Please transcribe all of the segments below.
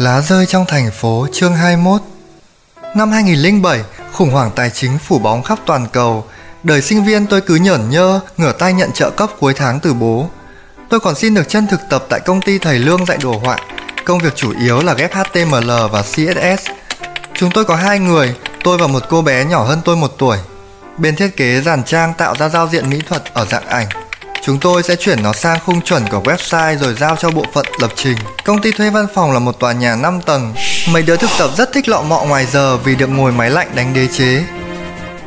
Lá rơi trong thành phố chương 21 Năm 2007, khủng hoảng tài chính phủ bóng khắp toàn cầu. Đời sinh viên tôi cứ nhởn nhơ, ngửa tay nhận trợ cấp cuối tháng từ bố. Tôi còn xin được chân thực tập tại công ty thầy Lương dạy đồ họa. Công việc chủ yếu là ghép HTML và CSS. Chúng tôi có hai người, tôi và một cô bé nhỏ hơn tôi một tuổi. Bên thiết kế dàn trang tạo ra giao diện mỹ thuật ở dạng ảnh. Chúng tôi sẽ chuyển nó sang khung chuẩn của website rồi giao cho bộ phận lập trình. Công ty thuê văn phòng là một tòa nhà 5 tầng. Mấy đứa thực tập rất thích lọ mọ ngoài giờ vì được ngồi máy lạnh đánh đế chế.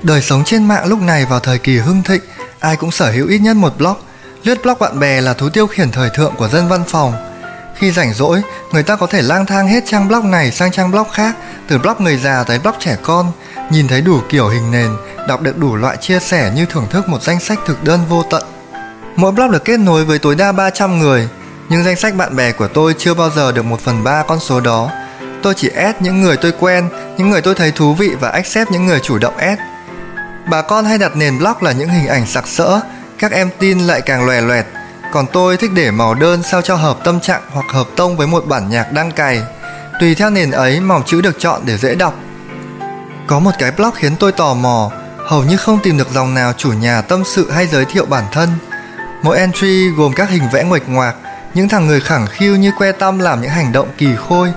Đời sống trên mạng lúc này vào thời kỳ hưng thịnh, ai cũng sở hữu ít nhất một blog. Lướt blog bạn bè là thú tiêu khiển thời thượng của dân văn phòng. Khi rảnh rỗi, người ta có thể lang thang hết trang blog này sang trang blog khác, từ blog người già tới blog trẻ con, nhìn thấy đủ kiểu hình nền, đọc được đủ loại chia sẻ như thưởng thức một danh sách thực đơn vô tận. Mỗi blog được kết nối với tối đa 300 người, nhưng danh sách bạn bè của tôi chưa bao giờ được một phần ba con số đó. Tôi chỉ add những người tôi quen, những người tôi thấy thú vị và accept những người chủ động add. Bà con hay đặt nền blog là những hình ảnh sặc sỡ, các em tin lại càng lòe loẹt, còn tôi thích để màu đơn sao cho hợp tâm trạng hoặc hợp tông với một bản nhạc đang cày. Tùy theo nền ấy màu chữ được chọn để dễ đọc. Có một cái blog khiến tôi tò mò, hầu như không tìm được dòng nào chủ nhà tâm sự hay giới thiệu bản thân. Mỗi entry gồm các hình vẽ nguệch ngoạc, những thằng người khẳng khiu như que tăm làm những hành động kỳ khôi.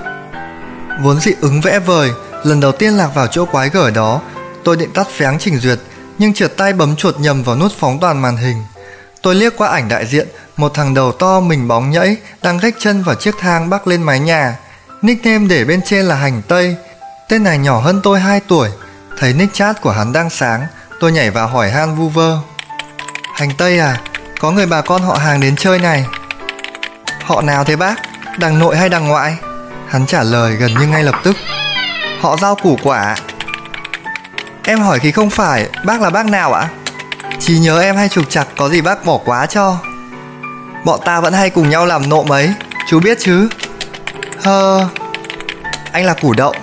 Vốn dị ứng vẽ vời, lần đầu tiên lạc vào chỗ quái gở đó, tôi định tắt phén trình duyệt, nhưng trượt tay bấm chuột nhầm vào nút phóng toàn màn hình. Tôi liếc qua ảnh đại diện, một thằng đầu to mình bóng nhẫy đang gách chân vào chiếc thang bắc lên mái nhà. Nickname để bên trên là Hành Tây. Tên này nhỏ hơn tôi 2 tuổi. Thấy nick chat của hắn đang sáng, tôi nhảy vào hỏi han vu vơ. Hành Tây à, có người bà con họ hàng đến chơi này. Họ nào thế bác? Đằng nội hay đằng ngoại? Hắn trả lời gần như ngay lập tức. Họ giao củ quả. Em hỏi khi không phải, bác là bác nào ạ? Chỉ nhớ em hay trục chặt có gì bác bỏ quá cho. Bọn ta vẫn hay cùng nhau làm nộm ấy, chú biết chứ? Hơ, anh là củ đậu.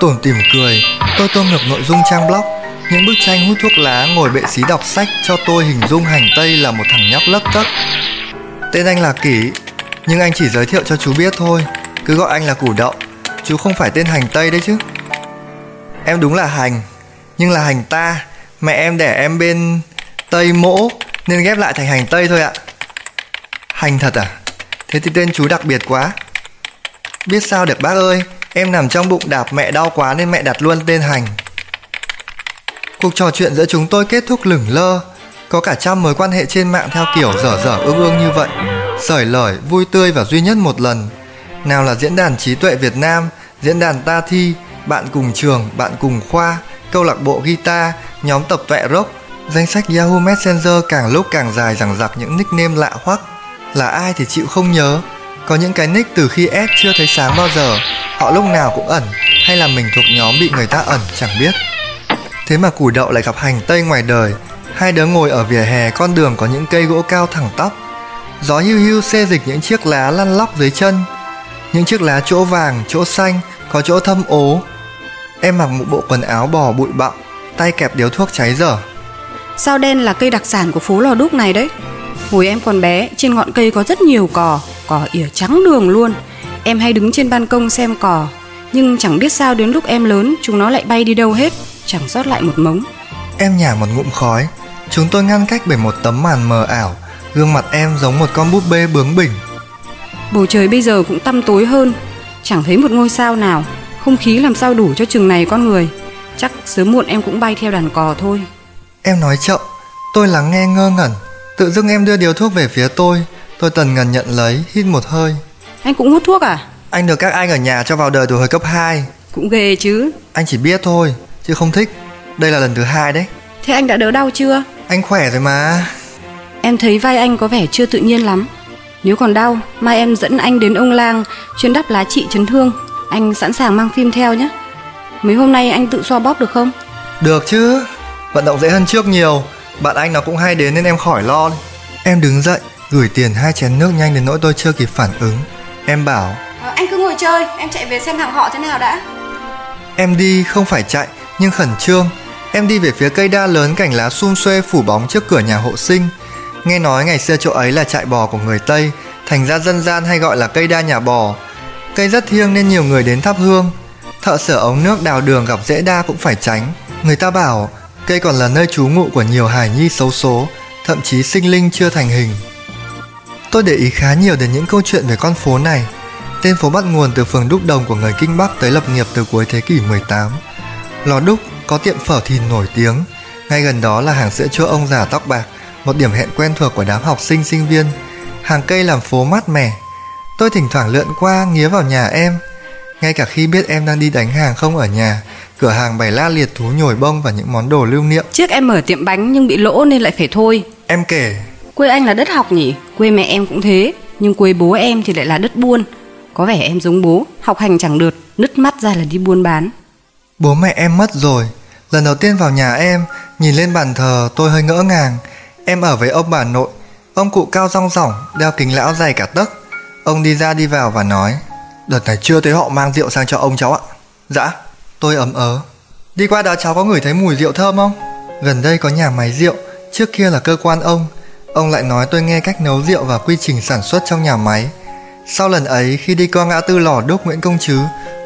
Tủm tỉm cười, tôi tô ngược nội dung trang blog những bức tranh hút thuốc lá ngồi bệ xí đọc sách cho tôi hình dung hành tây là một thằng nhóc lấp tấp. Tên anh là kỷ, nhưng anh chỉ giới thiệu cho chú biết thôi. Cứ gọi anh là củ đậu, chú không phải tên hành tây đấy chứ. Em đúng là hành, nhưng là hành ta. Mẹ em đẻ em bên tây mỗ, nên ghép lại thành hành tây thôi ạ. Hành thật à? Thế thì tên chú đặc biệt quá. Biết sao được bác ơi, em nằm trong bụng đạp mẹ đau quá nên mẹ đặt luôn tên hành. Cuộc trò chuyện giữa chúng tôi kết thúc lửng lơ. Có cả trăm mối quan hệ trên mạng theo kiểu dở dở ương ương như vậy. Sởi lời, vui tươi và duy nhất một lần. Nào là diễn đàn trí tuệ Việt Nam Diễn đàn ta thi Bạn cùng trường, bạn cùng khoa Câu lạc bộ guitar, nhóm tập vẽ rock. Danh sách Yahoo Messenger càng lúc càng dài rằng giặc những nickname lạ hoắc. Là ai thì chịu không nhớ. Có những cái nick từ khi S chưa thấy sáng bao giờ Họ lúc nào cũng ẩn Hay là mình thuộc nhóm bị người ta ẩn chẳng biết. Thế mà củ đậu lại gặp hành tây ngoài đời. Hai đứa ngồi ở vỉa hè con đường có những cây gỗ cao thẳng tắp. Gió hiu hiu xê dịch những chiếc lá lăn lóc dưới chân. Những chiếc lá chỗ vàng, chỗ xanh, có chỗ thâm ố. Em mặc một bộ quần áo bò bụi bặm Tay kẹp điếu thuốc cháy dở. Sao đen là cây đặc sản của phố Lò Đúc này đấy? Hồi em còn bé, trên ngọn cây có rất nhiều cò Cỏ ỉa trắng đường luôn. Em hay đứng trên ban công xem cò Nhưng chẳng biết sao đến lúc em lớn Chúng nó lại bay đi đâu hết chẳng sót lại một mống. Em nhả một ngụm khói, chúng tôi ngăn cách bởi một tấm màn mờ ảo, gương mặt em giống một con búp bê bướng bỉnh. Bầu trời bây giờ cũng tăm tối hơn, chẳng thấy một ngôi sao nào, không khí làm sao đủ cho chừng này con người. Chắc sớm muộn em cũng bay theo đàn cò thôi. Em nói chậm, tôi lắng nghe ngơ ngẩn. Tự dưng em đưa điều thuốc về phía tôi, tôi tần ngần nhận lấy, hít một hơi. Anh cũng hút thuốc à? Anh được các anh ở nhà cho vào đời từ hồi cấp 2 Cũng ghê chứ Anh chỉ biết thôi chứ không thích. Đây là lần thứ hai đấy. Thế anh đã đỡ đau chưa? Anh khỏe rồi mà. Em thấy vai anh có vẻ chưa tự nhiên lắm. Nếu còn đau mai em dẫn anh đến ông lang chuyên đắp lá trị chấn thương. Anh sẵn sàng mang phim theo nhé. Mấy hôm nay anh tự xoa bóp được không? Được chứ. Vận động dễ hơn trước nhiều. Bạn anh nó cũng hay đến nên em khỏi lo. Em đứng dậy gửi tiền hai chén nước nhanh đến nỗi tôi chưa kịp phản ứng. Em bảo à, anh cứ ngồi chơi em chạy về xem hàng họ thế nào đã. Em đi không phải chạy nhưng khẩn trương. Em đi về phía cây đa lớn cảnh lá sum xuê phủ bóng trước cửa nhà hộ sinh. Nghe nói ngày xưa chỗ ấy là trại bò của người Tây, thành ra dân gian hay gọi là cây đa nhà bò. Cây rất thiêng nên nhiều người đến thắp hương. Thợ sửa ống nước đào đường gặp dễ đa cũng phải tránh. Người ta bảo cây còn là nơi trú ngụ của nhiều hài nhi xấu số, thậm chí sinh linh chưa thành hình. Tôi để ý khá nhiều đến những câu chuyện về con phố này. Tên phố bắt nguồn từ phường Đúc Đồng của người Kinh Bắc tới lập nghiệp từ cuối thế kỷ 18. Lò Đúc có tiệm phở thìn nổi tiếng, ngay gần đó là hàng sữa chua ông già tóc bạc, một điểm hẹn quen thuộc của đám học sinh sinh viên. Hàng cây làm phố mát mẻ. Tôi thỉnh thoảng lượn qua nghía vào nhà em. Ngay cả khi biết em đang đi đánh hàng không ở nhà, cửa hàng bày la liệt thú nhồi bông và những món đồ lưu niệm. Trước em mở tiệm bánh nhưng bị lỗ nên lại phải thôi. Em kể, Quê anh là đất học nhỉ? Quê mẹ em cũng thế, nhưng quê bố em thì lại là đất buôn. Có vẻ em giống bố, học hành chẳng được, nứt mắt ra là đi buôn bán bố mẹ em mất rồi. Lần đầu tiên vào nhà em, nhìn lên bàn thờ tôi hơi ngỡ ngàng. Em ở với ông bà nội, ông cụ cao rong rỏng, đeo kính lão dày cả tấc. Ông đi ra đi vào và nói, đợt này chưa thấy họ mang rượu sang cho ông cháu ạ. Dạ, tôi ấm ớ. Đi qua đó cháu có ngửi thấy mùi rượu thơm không? Gần đây có nhà máy rượu, trước kia là cơ quan ông. Ông lại nói tôi nghe cách nấu rượu và quy trình sản xuất trong nhà máy. Sau lần ấy, khi đi qua ngã tư lò đúc Nguyễn Công Trứ,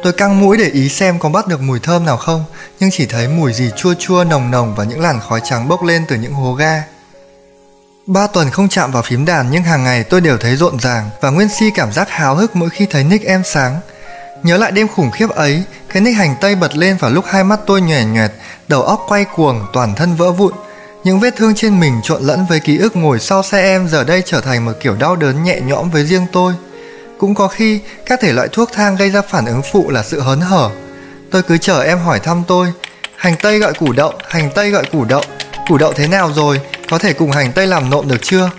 tôi căng mũi để ý xem có bắt được mùi thơm nào không, nhưng chỉ thấy mùi gì chua chua nồng nồng và những làn khói trắng bốc lên từ những hố ga. Ba tuần không chạm vào phím đàn nhưng hàng ngày tôi đều thấy rộn ràng và Nguyên Si cảm giác háo hức mỗi khi thấy nick em sáng. Nhớ lại đêm khủng khiếp ấy, cái nick hành tây bật lên vào lúc hai mắt tôi nhòe nhòe, đầu óc quay cuồng, toàn thân vỡ vụn. Những vết thương trên mình trộn lẫn với ký ức ngồi sau xe em giờ đây trở thành một kiểu đau đớn nhẹ nhõm với riêng tôi. Cũng có khi các thể loại thuốc thang gây ra phản ứng phụ là sự hớn hở. Tôi cứ chờ em hỏi thăm tôi. Hành tây gọi củ đậu, hành tây gọi củ đậu. Củ đậu thế nào rồi? Có thể cùng hành tây làm nộm được chưa?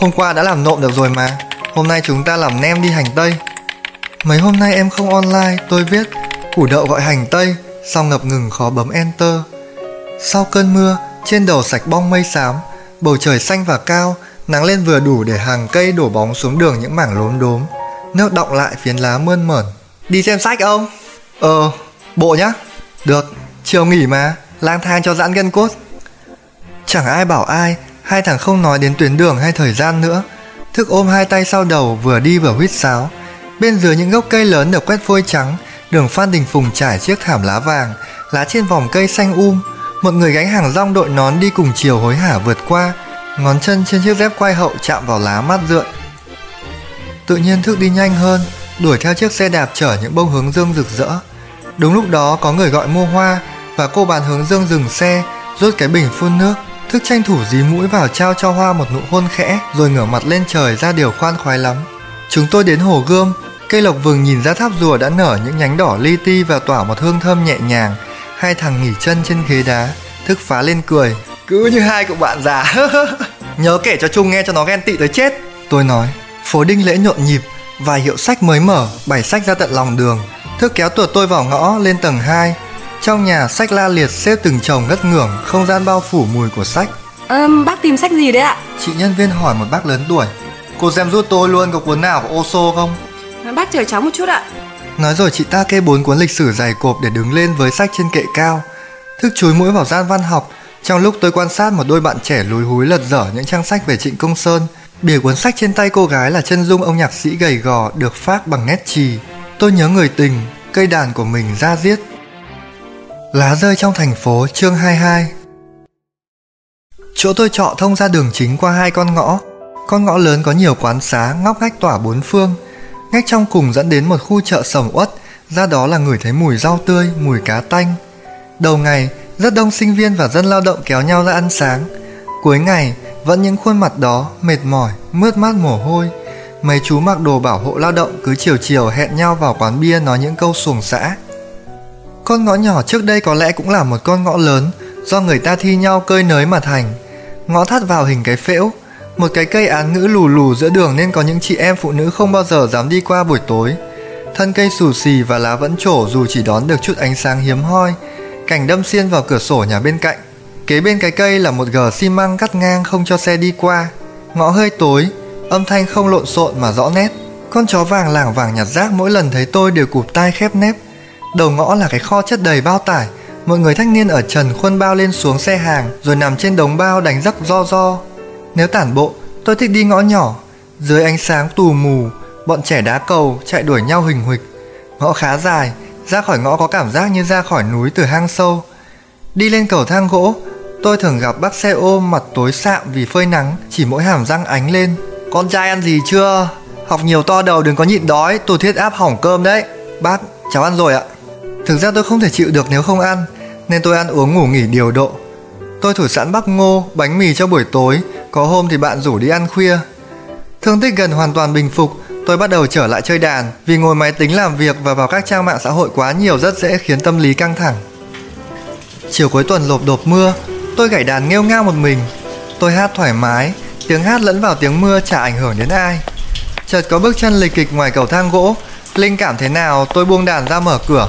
Hôm qua đã làm nộm được rồi mà. Hôm nay chúng ta làm nem đi hành tây. Mấy hôm nay em không online, tôi viết củ đậu gọi hành tây, sau ngập ngừng khó bấm enter. Sau cơn mưa, trên đầu sạch bong mây xám, bầu trời xanh và cao, nắng lên vừa đủ để hàng cây đổ bóng xuống đường những mảng lốm đốm. Nước động lại phiến lá mơn mởn. Đi xem sách ông? Ờ, bộ nhá. Được, chiều nghỉ mà, lang thang cho giãn gân cốt. Chẳng ai bảo ai, hai thằng không nói đến tuyến đường hay thời gian nữa. Thức ôm hai tay sau đầu vừa đi vừa huýt sáo. Bên dưới những gốc cây lớn được quét phôi trắng, đường Phan Đình Phùng trải chiếc thảm lá vàng, lá trên vòng cây xanh um. Một người gánh hàng rong đội nón đi cùng chiều hối hả vượt qua, ngón chân trên chiếc dép quai hậu chạm vào lá mát rượi. Tự nhiên thức đi nhanh hơn, đuổi theo chiếc xe đạp chở những bông hướng dương rực rỡ. Đúng lúc đó có người gọi mua hoa và cô bán hướng dương dừng xe, rút cái bình phun nước. Thức tranh thủ dí mũi vào trao cho hoa một nụ hôn khẽ rồi ngửa mặt lên trời ra điều khoan khoái lắm. Chúng tôi đến hồ gươm, cây lộc vừng nhìn ra tháp rùa đã nở những nhánh đỏ li ti và tỏa một hương thơm nhẹ nhàng. Hai thằng nghỉ chân trên ghế đá, thức phá lên cười. Cứ như hai cậu bạn già. Nhớ kể cho Trung nghe cho nó ghen tị tới chết. Tôi nói, phố đinh lễ nhộn nhịp, vài hiệu sách mới mở, bày sách ra tận lòng đường. Thức kéo tuột tôi vào ngõ lên tầng 2. Trong nhà sách la liệt xếp từng chồng ngất ngưởng, không gian bao phủ mùi của sách. Ờm, bác tìm sách gì đấy ạ? Chị nhân viên hỏi một bác lớn tuổi. Cô xem giúp tôi luôn có cuốn nào của Oso không? Bác chờ cháu một chút ạ. Nói rồi chị ta kê bốn cuốn lịch sử dày cộp để đứng lên với sách trên kệ cao. Thức chúi mũi vào gian văn học. Trong lúc tôi quan sát một đôi bạn trẻ lúi húi lật dở những trang sách về Trịnh Công Sơn, bìa cuốn sách trên tay cô gái là chân dung ông nhạc sĩ gầy gò được phác bằng nét chì. Tôi nhớ người tình, cây đàn của mình ra giết. Lá rơi trong thành phố chương 22 Chỗ tôi trọ thông ra đường chính qua hai con ngõ. Con ngõ lớn có nhiều quán xá, ngóc ngách tỏa bốn phương. Ngách trong cùng dẫn đến một khu chợ sầm uất, ra đó là ngửi thấy mùi rau tươi, mùi cá tanh. Đầu ngày, rất đông sinh viên và dân lao động kéo nhau ra ăn sáng. Cuối ngày, vẫn những khuôn mặt đó, mệt mỏi, mướt mát mồ hôi. Mấy chú mặc đồ bảo hộ lao động cứ chiều chiều hẹn nhau vào quán bia nói những câu xuồng xã. Con ngõ nhỏ trước đây có lẽ cũng là một con ngõ lớn, do người ta thi nhau cơi nới mà thành. Ngõ thắt vào hình cái phễu, một cái cây án ngữ lù lù giữa đường nên có những chị em phụ nữ không bao giờ dám đi qua buổi tối. Thân cây xù xì và lá vẫn trổ dù chỉ đón được chút ánh sáng hiếm hoi, cảnh đâm xiên vào cửa sổ nhà bên cạnh. Kế bên cái cây là một gờ xi măng cắt ngang không cho xe đi qua. Ngõ hơi tối, âm thanh không lộn xộn mà rõ nét. Con chó vàng lảng vàng nhặt rác mỗi lần thấy tôi đều cụp tai khép nép. Đầu ngõ là cái kho chất đầy bao tải, một người thanh niên ở trần khuôn bao lên xuống xe hàng rồi nằm trên đống bao đánh giấc do do. Nếu tản bộ, tôi thích đi ngõ nhỏ. Dưới ánh sáng tù mù, bọn trẻ đá cầu chạy đuổi nhau hình huịch. Ngõ khá dài, ra khỏi ngõ có cảm giác như ra khỏi núi từ hang sâu. Đi lên cầu thang gỗ, tôi thường gặp bác xe ôm mặt tối sạm vì phơi nắng, chỉ mỗi hàm răng ánh lên. Con trai ăn gì chưa? Học nhiều to đầu đừng có nhịn đói, tôi thiết áp hỏng cơm đấy. Bác, cháu ăn rồi ạ. Thực ra tôi không thể chịu được nếu không ăn, nên tôi ăn uống ngủ nghỉ điều độ. Tôi thủ sẵn bắp ngô, bánh mì cho buổi tối, có hôm thì bạn rủ đi ăn khuya. Thương tích gần hoàn toàn bình phục, tôi bắt đầu trở lại chơi đàn vì ngồi máy tính làm việc và vào các trang mạng xã hội quá nhiều rất dễ khiến tâm lý căng thẳng. Chiều cuối tuần lộp đột mưa, tôi gảy đàn nghêu ngao một mình. Tôi hát thoải mái, tiếng hát lẫn vào tiếng mưa chả ảnh hưởng đến ai. Chợt có bước chân lịch kịch ngoài cầu thang gỗ, linh cảm thế nào tôi buông đàn ra mở cửa.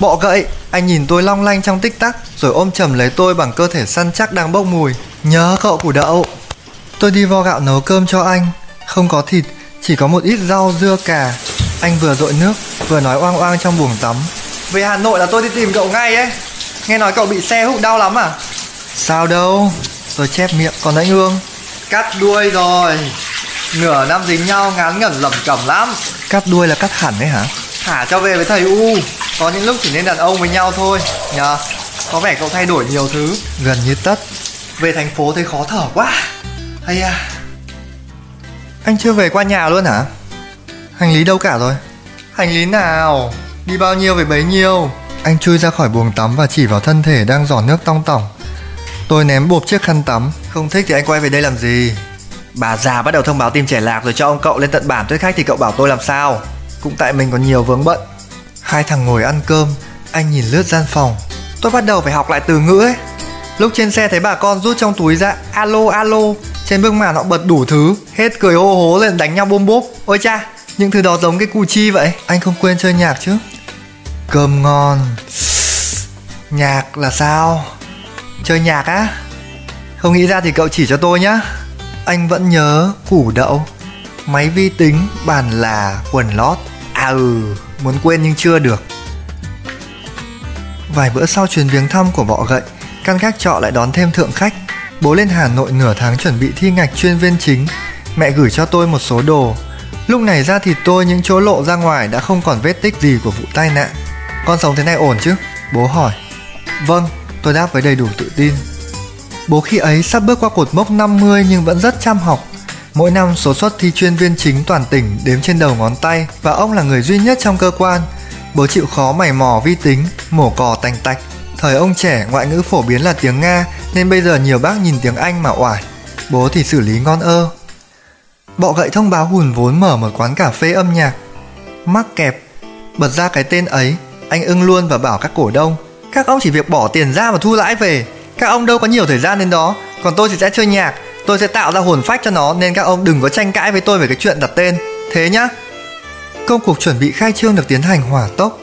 Bọ gậy, anh nhìn tôi long lanh trong tích tắc rồi ôm chầm lấy tôi bằng cơ thể săn chắc đang bốc mùi. Nhớ cậu củ đậu. Tôi đi vo gạo nấu cơm cho anh, không có thịt, chỉ có một ít rau dưa cà. Anh vừa dội nước, vừa nói oang oang trong buồng tắm. Về Hà Nội là tôi đi tìm cậu ngay ấy. Nghe nói cậu bị xe hụt đau lắm à? Sao đâu, tôi chép miệng, còn anh Ương? Cắt đuôi rồi. Nửa năm dính nhau ngán ngẩn lầm cẩm lắm. Cắt đuôi là cắt hẳn đấy hả? Thả cho về với thầy U. Có những lúc chỉ nên đàn ông với nhau thôi, nhờ. Có vẻ cậu thay đổi nhiều thứ. Gần như tất. Về thành phố thấy khó thở quá. Hay à. Anh chưa về qua nhà luôn hả? Hành lý đâu cả rồi? Hành lý nào? Đi bao nhiêu về bấy nhiêu? Anh chui ra khỏi buồng tắm và chỉ vào thân thể đang giỏ nước tong tỏng. Tôi ném bộp chiếc khăn tắm. Không thích thì anh quay về đây làm gì? Bà già bắt đầu thông báo tìm trẻ lạc rồi cho ông cậu lên tận bản thuyết khách thì cậu bảo tôi làm sao? Cũng tại mình còn nhiều vướng bận. Hai thằng ngồi ăn cơm, anh nhìn lướt gian phòng. Tôi bắt đầu phải học lại từ ngữ ấy. Lúc trên xe thấy bà con rút trong túi ra alo alo trên bức màn họ bật đủ thứ hết cười hô hố lên đánh nhau bôm bốp ôi cha những thứ đó giống cái cù chi vậy anh không quên chơi nhạc chứ cơm ngon nhạc là sao chơi nhạc á không nghĩ ra thì cậu chỉ cho tôi nhá anh vẫn nhớ củ đậu máy vi tính bàn là quần lót à ừ muốn quên nhưng chưa được vài bữa sau chuyến viếng thăm của bọ gậy căn gác trọ lại đón thêm thượng khách Bố lên Hà Nội nửa tháng chuẩn bị thi ngạch chuyên viên chính. Mẹ gửi cho tôi một số đồ. Lúc này ra thì tôi những chỗ lộ ra ngoài đã không còn vết tích gì của vụ tai nạn. Con sống thế này ổn chứ? Bố hỏi. Vâng, tôi đáp với đầy đủ tự tin. Bố khi ấy sắp bước qua cột mốc 50 nhưng vẫn rất chăm học. Mỗi năm số suất thi chuyên viên chính toàn tỉnh đếm trên đầu ngón tay và ông là người duy nhất trong cơ quan. Bố chịu khó mày mò vi tính, mổ cò tành tạch. Thời ông trẻ ngoại ngữ phổ biến là tiếng Nga nên bây giờ nhiều bác nhìn tiếng Anh mà oải. Bố thì xử lý ngon ơ. Bọ gậy thông báo hùn vốn mở một quán cà phê âm nhạc. Mắc kẹp, bật ra cái tên ấy, anh ưng luôn và bảo các cổ đông. Các ông chỉ việc bỏ tiền ra và thu lãi về. Các ông đâu có nhiều thời gian đến đó, còn tôi thì sẽ chơi nhạc. Tôi sẽ tạo ra hồn phách cho nó nên các ông đừng có tranh cãi với tôi về cái chuyện đặt tên. Thế nhá. Công cuộc chuẩn bị khai trương được tiến hành hỏa tốc.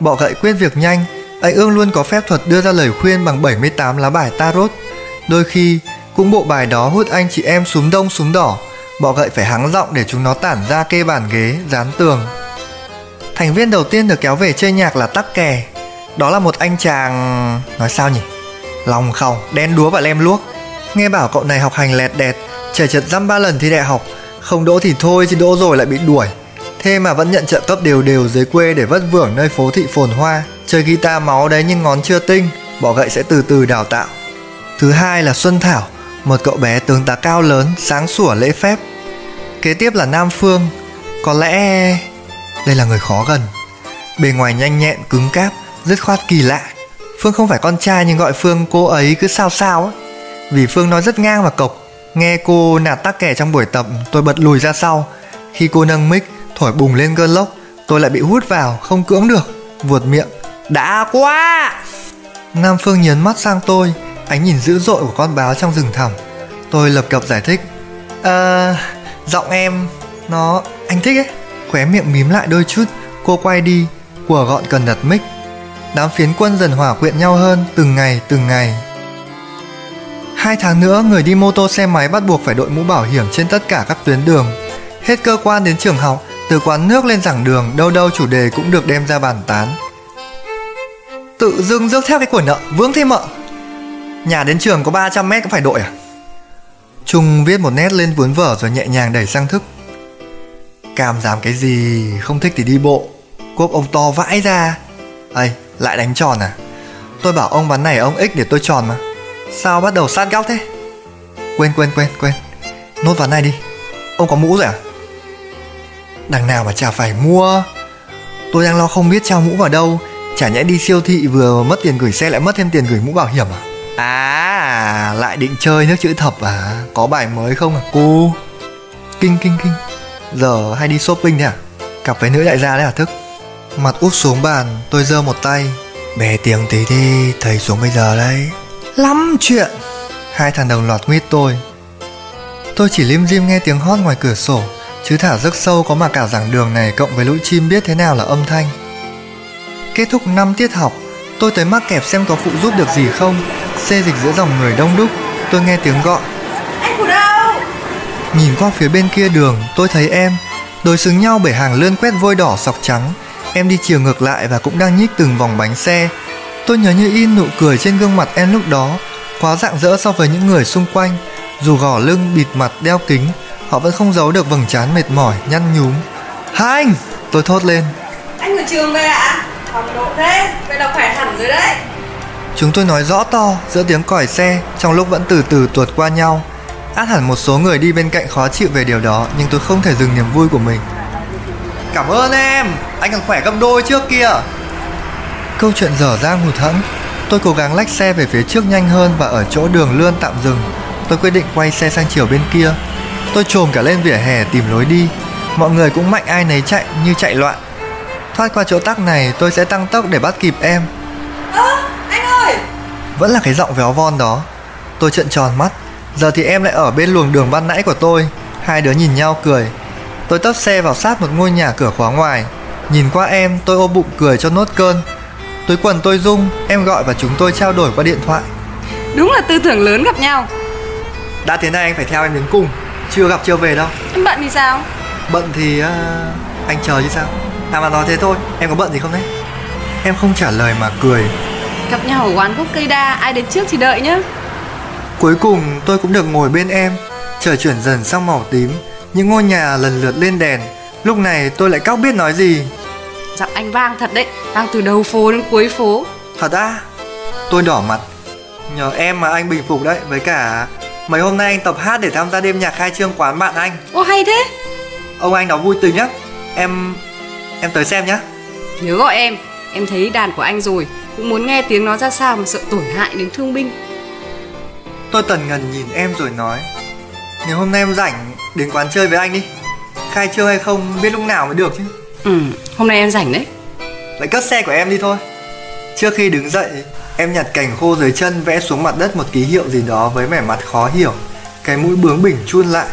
Bọ gậy quyết việc nhanh, anh Ương luôn có phép thuật đưa ra lời khuyên bằng 78 lá bài tarot. Đôi khi, cũng bộ bài đó hút anh chị em súng đông súng đỏ, bọ gậy phải hắng giọng để chúng nó tản ra kê bàn ghế, dán tường. Thành viên đầu tiên được kéo về chơi nhạc là Tắc Kè. Đó là một anh chàng... nói sao nhỉ? Lòng khòng, đen đúa và lem luốc. Nghe bảo cậu này học hành lẹt đẹt, trẻ trật dăm ba lần thi đại học. Không đỗ thì thôi chứ đỗ rồi lại bị đuổi. Thế mà vẫn nhận trợ cấp đều đều dưới quê để vất vưởng nơi phố thị phồn hoa. Chơi guitar máu đấy nhưng ngón chưa tinh, bỏ gậy sẽ từ từ đào tạo. Thứ hai là Xuân Thảo, một cậu bé tướng tá cao lớn, sáng sủa lễ phép. Kế tiếp là Nam Phương, có lẽ đây là người khó gần. Bề ngoài nhanh nhẹn, cứng cáp, dứt khoát kỳ lạ. Phương không phải con trai nhưng gọi Phương cô ấy cứ sao sao ấy. Vì Phương nói rất ngang và cộc. Nghe cô nạt tắc kẻ trong buổi tập, tôi bật lùi ra sau. Khi cô nâng mic, thổi bùng lên cơn lốc, tôi lại bị hút vào, không cưỡng được, vuột miệng đã quá Nam Phương nhấn mắt sang tôi Ánh nhìn dữ dội của con báo trong rừng thẳm Tôi lập cập giải thích Ờ... giọng em... Nó... anh thích ấy Khóe miệng mím lại đôi chút Cô quay đi Của gọn cần đặt mic Đám phiến quân dần hỏa quyện nhau hơn Từng ngày từng ngày. Hai tháng nữa, người đi mô tô xe máy bắt buộc phải đội mũ bảo hiểm trên tất cả các tuyến đường. Hết cơ quan đến trường học, Từ quán nước lên giảng đường, Đâu đâu chủ đề cũng được đem ra bàn tán. Tự dưng rước theo cái quần nợ, Vướng thêm mợ. Nhà đến trường có 300 mét cũng phải đội à? Trung viết một nét lên vốn vở Rồi nhẹ nhàng đẩy sang thức. Cam dám cái gì, Không thích thì đi bộ. Cốp ông to vãi ra. Ây lại đánh tròn à? Tôi bảo ông bắn này ông X để tôi tròn mà. Sao bắt đầu sát góc thế? Quên quên quên quên. Nốt ván này đi. Ông có mũ rồi à? Đằng nào mà chả phải mua. Tôi đang lo không biết trao mũ vào đâu. Chả nhẽ đi siêu thị vừa mất tiền gửi xe lại mất thêm tiền gửi mũ bảo hiểm à? À lại định chơi nước chữ thập à? Có bài mới không à cô Kinh kinh kinh. Giờ hay đi shopping thế à? Cặp với nữ đại gia đấy à thức Mặt úp xuống bàn tôi giơ một tay. Bé tiếng tí đi Thầy xuống bây giờ đấy. Lắm chuyện. Hai thằng đồng loạt nguyết tôi. Tôi chỉ lim dim nghe tiếng hót ngoài cửa sổ Chứ thả rất sâu có mà cả giảng đường này Cộng với lũ chim biết thế nào là âm thanh. Kết thúc năm tiết học Tôi tới mắc kẹp xem có phụ giúp được gì không. Xê dịch giữa dòng người đông đúc Tôi nghe tiếng gọi. Anh của đâu? Nhìn qua phía bên kia đường Tôi thấy em Đối xứng nhau bởi hàng lươn quét vôi đỏ sọc trắng Em đi chiều ngược lại và cũng đang nhích từng vòng bánh xe. Tôi nhớ như in nụ cười trên gương mặt em lúc đó Quá rạng rỡ so với những người xung quanh. Dù gò lưng, bịt mặt, đeo kính Họ vẫn không giấu được vầng trán mệt mỏi, nhăn nhúm. Hai anh! Tôi thốt lên. Anh ở trường về ạ. À? Phòng độ thế, vậy là khỏe hẳn rồi đấy. Chúng tôi nói rõ to giữa tiếng còi xe Trong lúc vẫn từ từ tuột qua nhau. Át hẳn một số người đi bên cạnh khó chịu về điều đó Nhưng tôi không thể dừng niềm vui của mình Cảm ơn em. Anh còn khỏe gấp đôi trước kia. Câu chuyện dở dang hụt hẫng. Tôi cố gắng lách xe về phía trước nhanh hơn Và ở chỗ đường lươn tạm dừng. Tôi quyết định quay xe sang chiều bên kia. Tôi trồm cả lên vỉa hè tìm lối đi. Mọi người cũng mạnh ai nấy chạy như chạy loạn. Thoát qua chỗ tắc này tôi sẽ tăng tốc để bắt kịp em. Ơ, à, anh ơi! Vẫn là cái giọng véo von đó. Tôi trợn tròn mắt. Giờ thì em lại ở bên luồng đường ban nãy của tôi. Hai đứa nhìn nhau cười Tôi tấp xe vào sát một ngôi nhà cửa khóa ngoài. Nhìn qua em tôi ôm bụng cười cho nốt cơn. Túi quần tôi rung Em gọi và chúng tôi trao đổi qua điện thoại. Đúng là tư tưởng lớn gặp nhau. Đã thế này anh phải theo em đến cùng. Chưa gặp chưa về đâu. Em bận thì sao? Bận thì uh, anh chờ chứ sao? À mà nói thế thôi Em có bận gì không đấy? Em không trả lời mà cười. Gặp nhau ở quán cúc cây đa Ai đến trước thì đợi nhá. Cuối cùng tôi cũng được ngồi bên em Trời chuyển dần sang màu tím Những ngôi nhà lần lượt lên đèn. Lúc này tôi lại cóc biết nói gì? Giọng anh vang thật đấy Vang từ đầu phố đến cuối phố. Thật à Tôi đỏ mặt. Nhờ em mà anh bình phục đấy Với cả mấy hôm nay anh tập hát để tham gia đêm nhạc khai trương quán bạn anh. Ô hay thế. Ông anh đó vui tính nhá. Em em tới xem nhá. Nhớ gọi em Em thấy đàn của anh rồi Cũng muốn nghe tiếng nó ra sao mà sợ tổn hại đến thương binh. Tôi tần ngần nhìn em rồi nói Nếu hôm nay em rảnh Đến quán chơi với anh đi. Khai trương hay không biết lúc nào mới được chứ. Ừ hôm nay em rảnh đấy. Lại cất xe của em đi thôi. Trước khi đứng dậy Em nhặt cành khô dưới chân vẽ xuống mặt đất một ký hiệu gì đó với vẻ mặt khó hiểu. Cái mũi bướng bỉnh chun lại